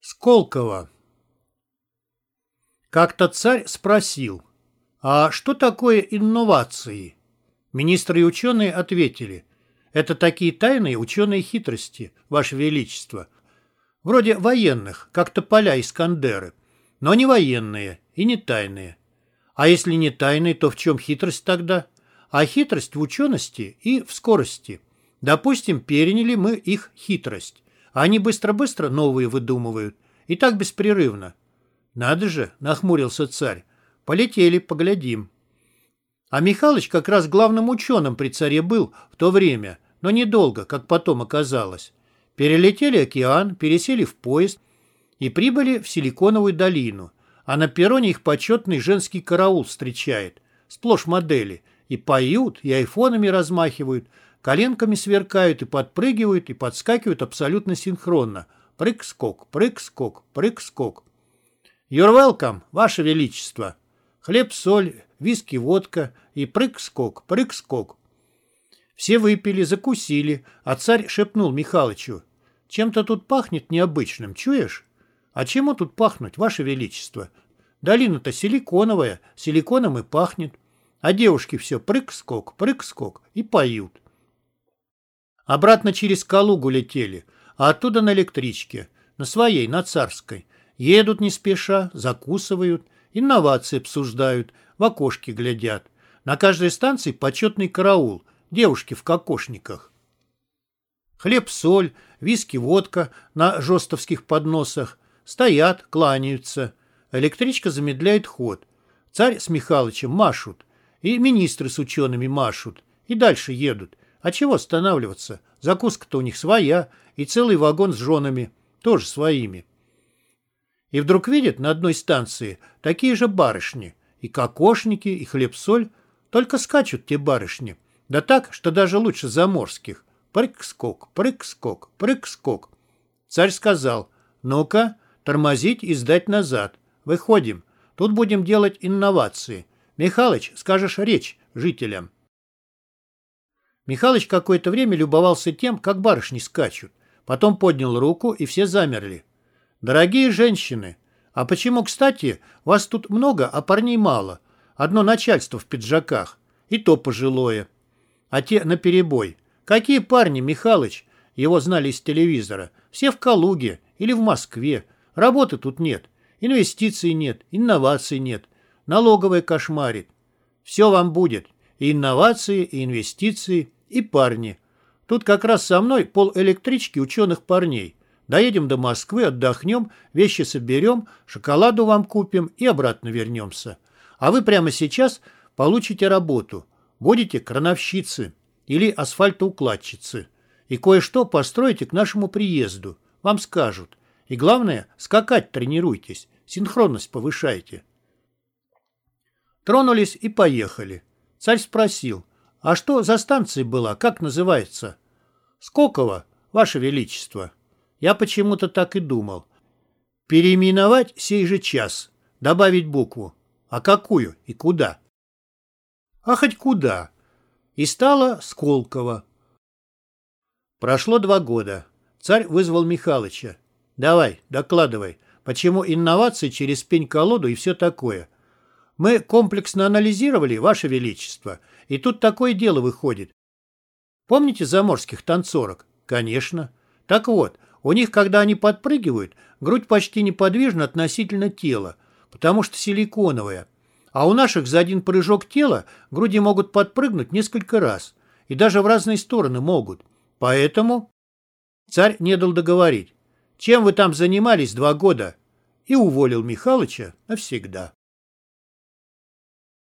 Сколково. Как-то царь спросил, а что такое инновации? Министры и ученые ответили, это такие тайные ученые хитрости, Ваше Величество. Вроде военных, как тополя Искандеры, но не военные и не тайные. А если не тайные, то в чем хитрость тогда? А хитрость в учености и в скорости. Допустим, переняли мы их хитрость. Они быстро-быстро новые выдумывают. И так беспрерывно. Надо же, нахмурился царь. Полетели, поглядим. А Михалыч как раз главным ученым при царе был в то время, но недолго, как потом оказалось. Перелетели океан, пересели в поезд и прибыли в Силиконовую долину. А на перроне их почетный женский караул встречает. Сплошь модели. И поют, и айфонами размахивают, коленками сверкают, и подпрыгивают, и подскакивают абсолютно синхронно. Прыг-скок, прыг-скок, прыг-скок. «You're welcome, Ваше Величество!» Хлеб, соль, виски, водка и прыг-скок, прыг-скок. Все выпили, закусили, а царь шепнул Михалычу. «Чем-то тут пахнет необычным, чуешь?» «А чему тут пахнуть, Ваше Величество? Долина-то силиконовая, силиконом и пахнет. А девушки все прыг-скок, прыг-скок и поют». Обратно через Калугу летели, а оттуда на электричке, на своей, на царской. Едут не спеша, закусывают, инновации обсуждают, в окошки глядят. На каждой станции почетный караул, девушки в кокошниках. Хлеб-соль, виски-водка на жестовских подносах. Стоят, кланяются. Электричка замедляет ход. Царь с Михалычем машут. И министры с учеными машут. И дальше едут. А чего останавливаться? Закуска-то у них своя. И целый вагон с женами. Тоже своими. И вдруг видят на одной станции такие же барышни. И кокошники, и хлеб-соль. Только скачут те барышни. Да так, что даже лучше заморских. Прыг-скок, прыг-скок, прыг-скок. Царь сказал, ну-ка, тормозить и сдать назад. Выходим. Тут будем делать инновации. Михалыч, скажешь речь жителям. Михалыч какое-то время любовался тем, как барышни скачут. Потом поднял руку, и все замерли. «Дорогие женщины, а почему, кстати, вас тут много, а парней мало? Одно начальство в пиджаках, и то пожилое. А те наперебой. Какие парни, Михалыч?» Его знали из телевизора. Все в Калуге или в Москве. Работы тут нет. Инвестиций нет, инноваций нет. Налоговая кошмарит. Все вам будет. И инновации, и инвестиции, и парни. Тут как раз со мной пол электрички ученых парней. Доедем до Москвы, отдохнем, вещи соберем, шоколаду вам купим и обратно вернемся. А вы прямо сейчас получите работу. Будете крановщицы или асфальтоукладчицы. И кое-что построите к нашему приезду. Вам скажут. И главное, скакать тренируйтесь, синхронность повышайте. Тронулись и поехали. Царь спросил, а что за станция была, как называется? Скокова, Ваше Величество. Я почему-то так и думал. Переименовать сей же час, добавить букву. А какую и куда? А хоть куда. И стало Сколково. Прошло два года. Царь вызвал Михалыча. Давай, докладывай, почему инновации через пень-колоду и все такое. Мы комплексно анализировали, Ваше Величество, и тут такое дело выходит. Помните заморских танцорок? Конечно. Так вот, у них, когда они подпрыгивают, грудь почти неподвижна относительно тела, потому что силиконовая. А у наших за один прыжок тела груди могут подпрыгнуть несколько раз. И даже в разные стороны могут. Поэтому царь не дал договорить. Чем вы там занимались два года? И уволил Михалыча навсегда.